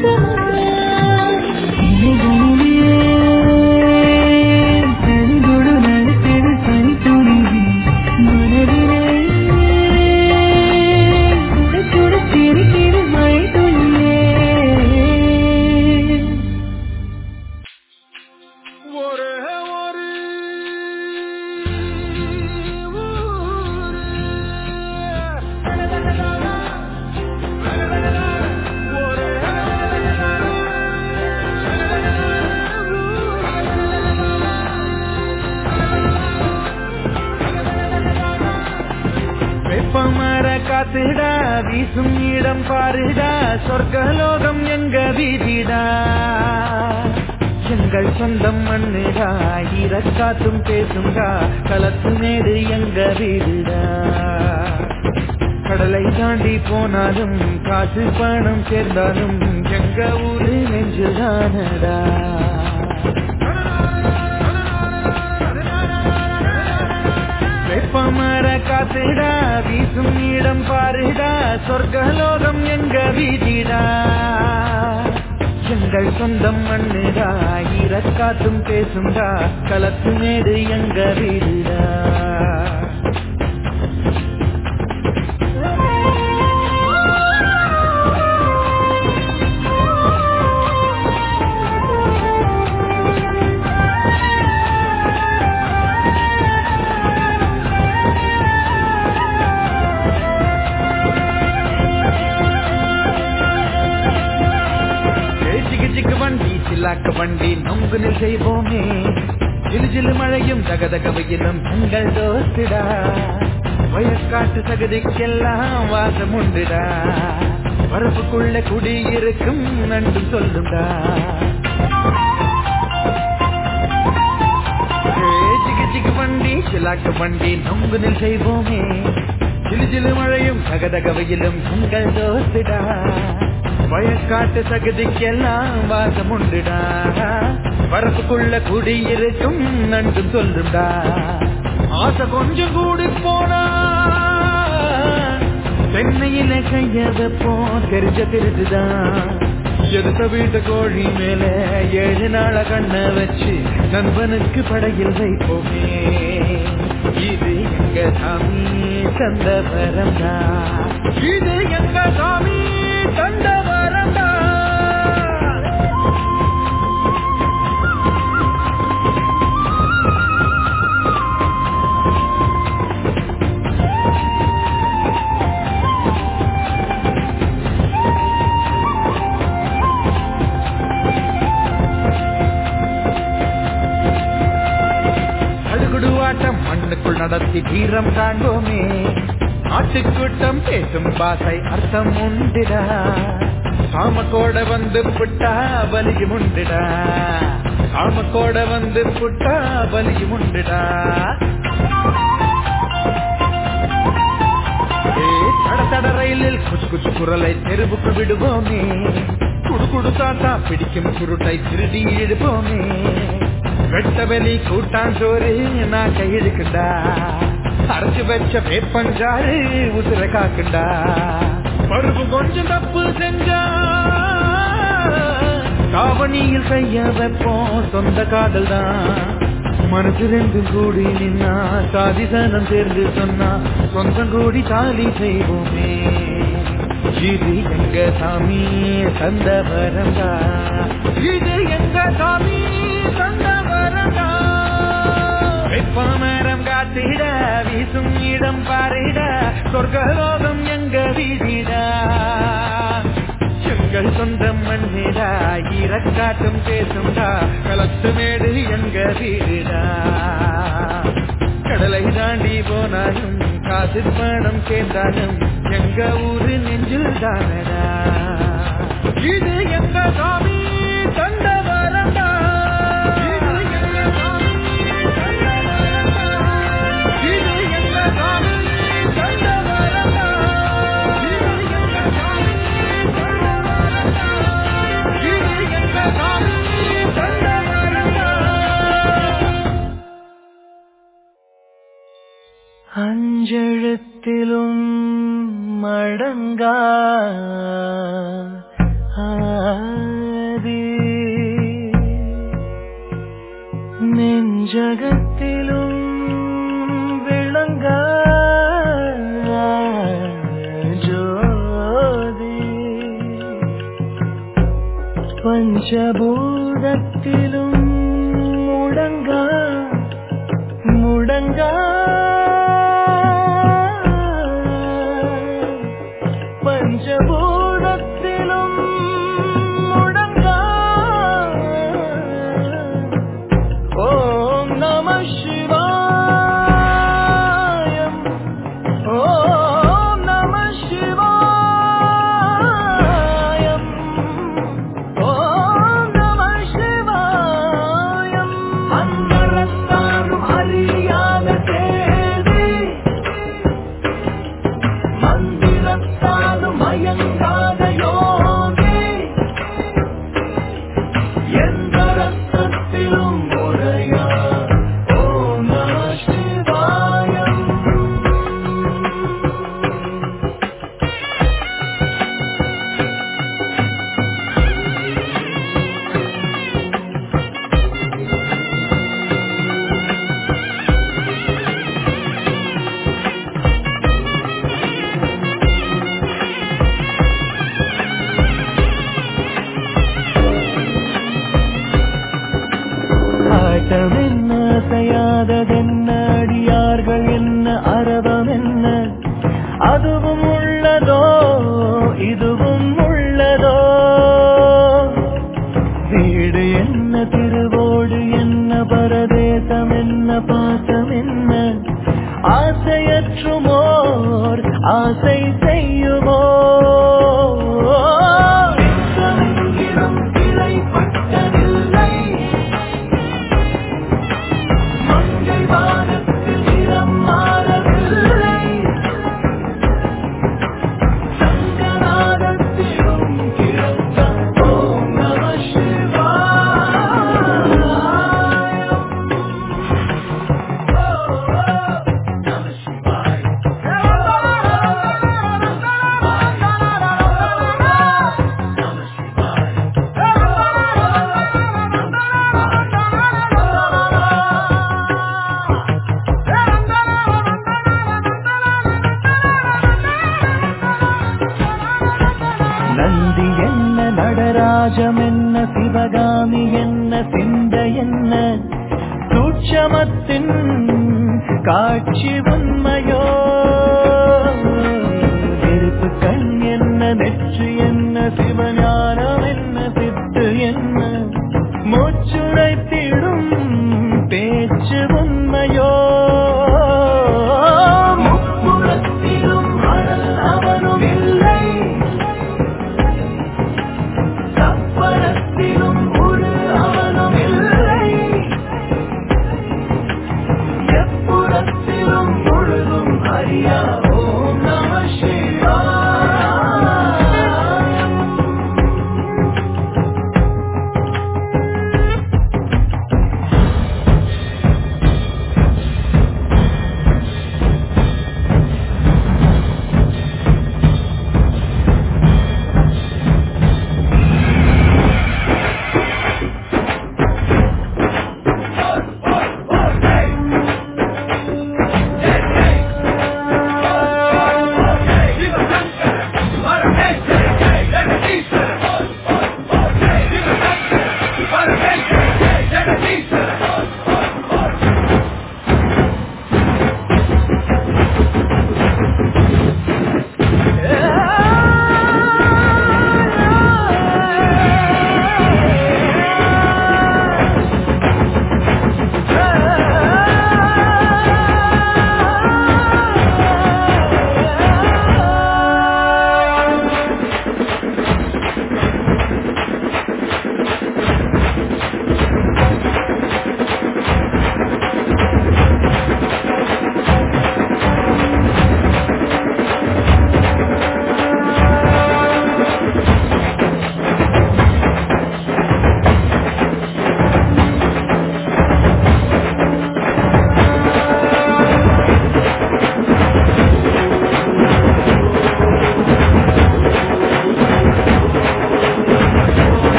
Thank you. எல்லை தாண்டி போனாலும் காசு பணம் சேர்ந்தாலும் எங்க ஊரு நெஞ்சுதானடா? வெப்பமர காத்துடா வீசும் இடம் பாருடா சொர்க்கலோகம் எங்க வீதிடா? எங்கள் சொந்தம் மண்ணுடா ஈரக்காத்தும் பேசும்டா களத்து மேடு எங்க வீடுடா? வண்டி நொங்குனில் செய்வோமே. ஜிலு ஜிலு மழையும் தகதக வெயிலும் உங்கள் தோஸ்திடா வயக்காட்டு சகதிக்கெல்லாம் வாசம் உண்டுடா. வரப்புக்குள்ள குடியிருக்கும் நண்டு சொல்லுடா சிக்கு வண்டி சிலாக்க வண்டி நொங்குனில் செய்வோமே. ஜிலு ஜிலு மழையும் தகதகவையிலும் உங்கள் தோஸ்திடா வயக்காட்டு சகதிக்கெல்லாம் வாசம் உண்டுடா. வரப்புக்குள்ள குடியிருக்கும் நண்டு சொல்லுண்டா ஆசை கொஞ்சம் கூடி போனா சென்னையில கைய வைப்போம் தெரிஞ்ச தெரிஞ்சுதான் எடுத்த வீட்டு கோழி மேல ஏழு நாள கண்ண வச்சு நண்பனுக்கு படையில் வைப்போமே. இது எங்க சாமி தந்த வரம்டா இது எங்க சாமி தந்த மண்ணுக்குள் தீரம் காண்போமே ஆட்டுக்கூட்டம் பேசும் பாசை அர்த்தம் உண்டிடா சாமக்கோட வந்து புட்டா பலிக்கு முண்டிடா சாமக்கோட வந்து புட்டா பலியும் முண்டிடா தட ரயிலில் குச்சு குச்சு குரலை தெருவுக்கு விடுவோமே. குடு குடு தாத்தா பிடிக்கும் சுருட்டை திருடி இழுப்போமே. வெட்டவெளி கூட்டாஞ்சோறு நான் கையெழுக்குண்டா அரைச்சு வச்ச வேப்பஞ்சாறு உசுர காக்குண்டா? பருப்பு கொஞ்சம் தப்பு செஞ்சா காவணியில் செய்ய வைப்போம் சொந்த காதல் தான் மனசு ரெண்டு கூடி நின்னா சாதிசனம் சேர்ந்து சொன்னா சொந்தம் கூடி தாலி செய்வோமே. இது எங்க சாமி தந்த வரந்தா இது எங்க சாமி வெப்பமரம் காத்திட வீசும் இடம் பாரிட சொர்க்கலோகம் எங்க வீதிடா? எங்கள் சொந்தம் மண்ணிடா இறக்காட்டும் பேசும்டா களத்து மேடு எங்க வீடுடா? கடலை தாண்டி போனாலும் காசு பணம் சேர்ந்தாலும் எங்க ஊரு நெஞ்சில் தானடா? இது எங்க சாமி தந்த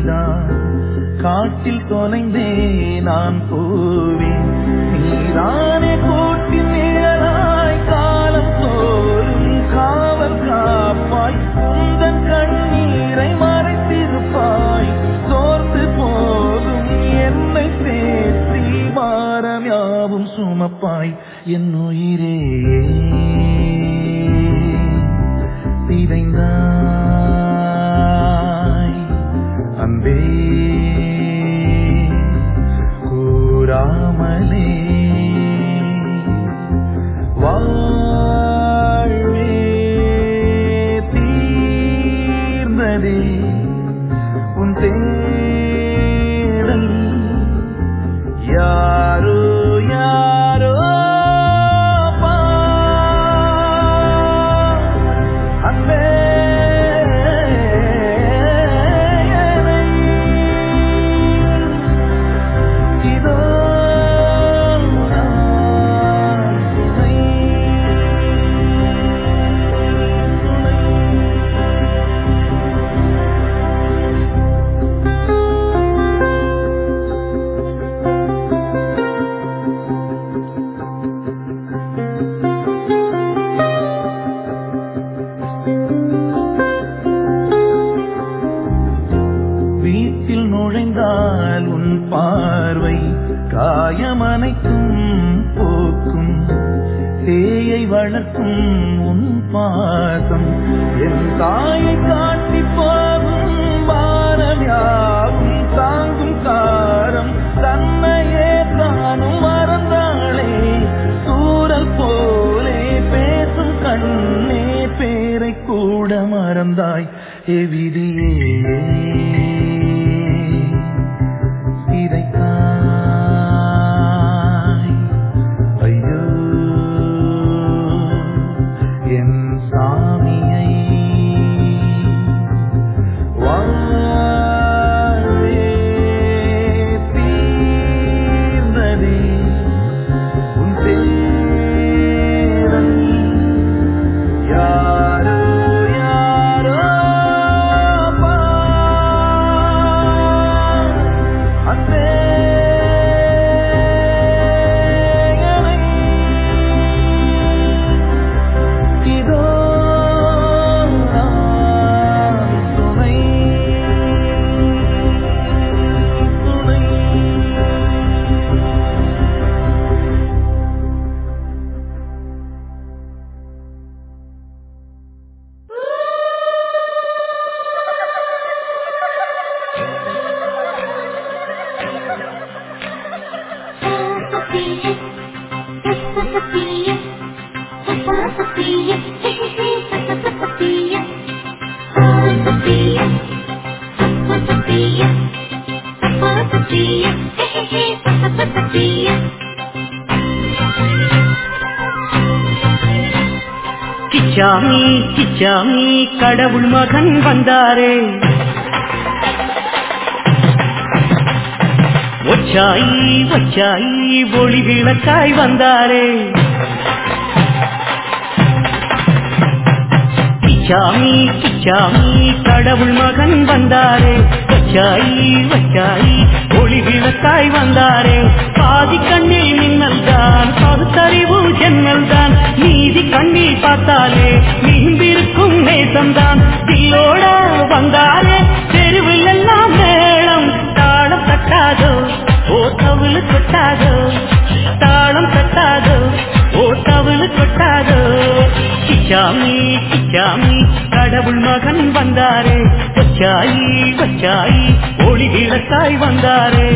நீதான். காட்டில் தொலைந்தே நான் போவேன். நீதானே கூட்டில் நிழலாய் காலம் தோறும் காவல் காப்பாய் உந்தன் கண்ணீரை மறைத்திருப்பாய். சோர்ந்து போதும் என்னை சேர்த்தி வாரம் யாவும் சுமப்பாய். என் உயிரே. എവിടെ சாமி கடவுள் மகன் வந்தாரே. ஒச்சாயி ஒச்சாயி ஒளி விளக்காய் வந்தாரே. கிச்சாமி கிச்சாமி கடவுள் மகன் வந்தாரே. ஒச்சாயி ஒச்சாயி ஒளி விளக்காய் வந்தாரே. பாதி கண்ணில் மின்னல் தான் பகுத்தறிவு ஜென்னல் தான். நீதி கண்ணில் பார்த்தாலே நீந்திருக்கும் நேசம்தான் தில்லோட வந்தாலே தெருவில் எல்லாம் மேளம். தாளம் தட்டாதோ ஓ தவிழு கொட்டாதோ தாளம் தட்டாதோ ஓ தவிழு கொட்டாதோ வச்சாமி கிச்சாமி கடவுள் மகன் வந்தாரே. வச்சாயி வச்சாயி ஒளி விளக்காய் வந்தாரே.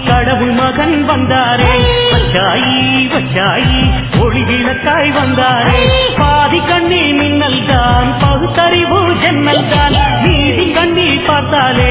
கடவுள் மகன் வந்தாரே. வச்சாயி வச்சாயி ஒளி விளக்காய் வந்தாரே. பாதி கண்ணி மின்னல் தான் பகுத்தறிவு ஜன்னல் தான் நீதி கண்ணி பார்த்தாலே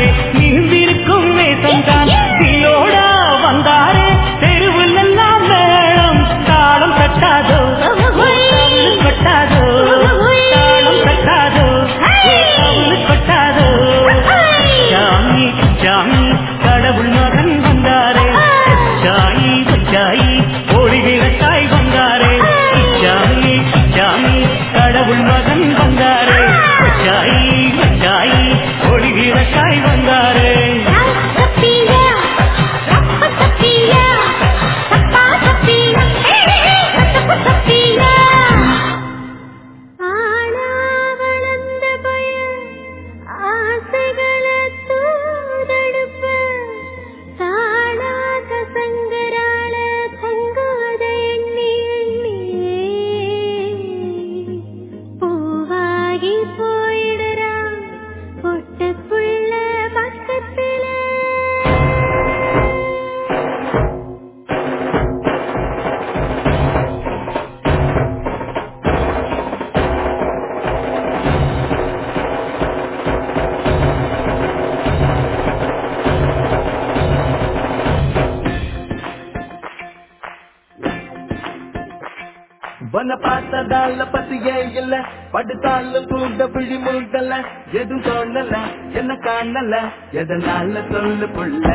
நம்மள பத்தி ஏன் இல்ல. படுத்தாலும் தூண்ட விழி முழுதல்ல எதுவும் தோணல என்ன காணல. எதனால சொல்லு புள்ள.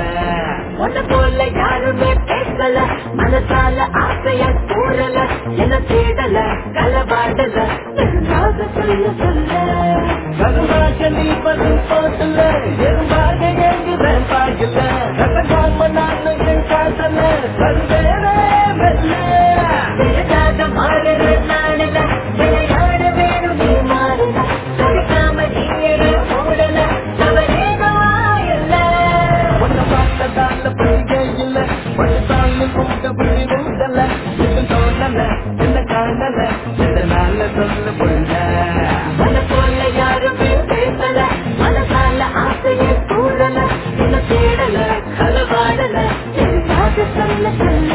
உன்ன போல யாருமே பேசல. மனசால ஆசைய கூறல. என்ன தேடல கலவாடல சொல்ல இதனால சொல்ல புள்ள உன்னை போல யாருமே பேசல மனசால ஆசைய கூறல என்ன தேடல களவாடல சொல்ல சொல்ல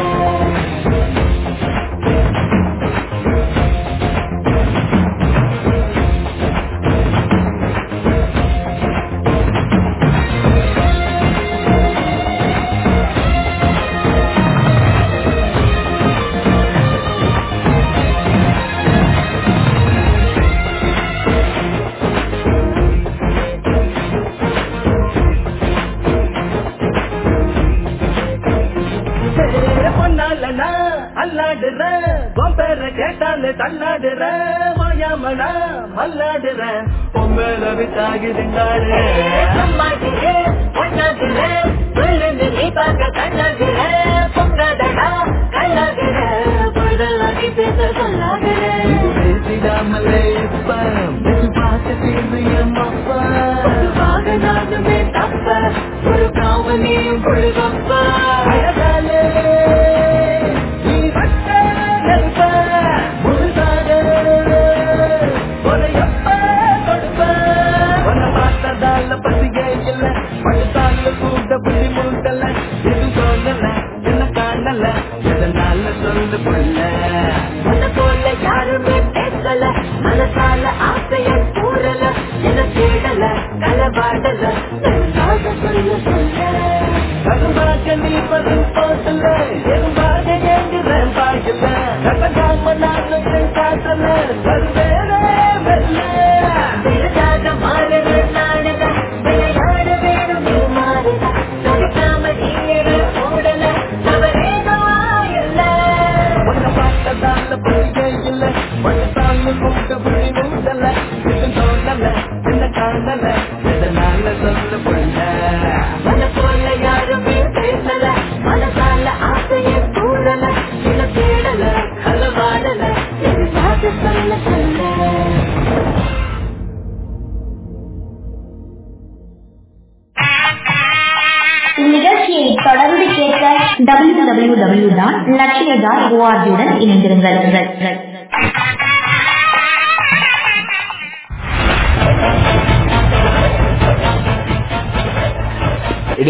படுத்தாலும் கூட புரி மூடல இது தோணல என்ன காணல சொல்ல புள்ள போல யாருமே பேசல மனசால என்ன தேடல களவாடல எதுக்காக சொல்ல சொல்ல. இந்நிகழ்ச்சியை தொடர்ந்து கேட்க டபிள்யூ டபிள்யூ டபிள்யூ டாட் லட்சிய டாட் ஓஆர்ஜியுடன் இணைந்திருங்கள்.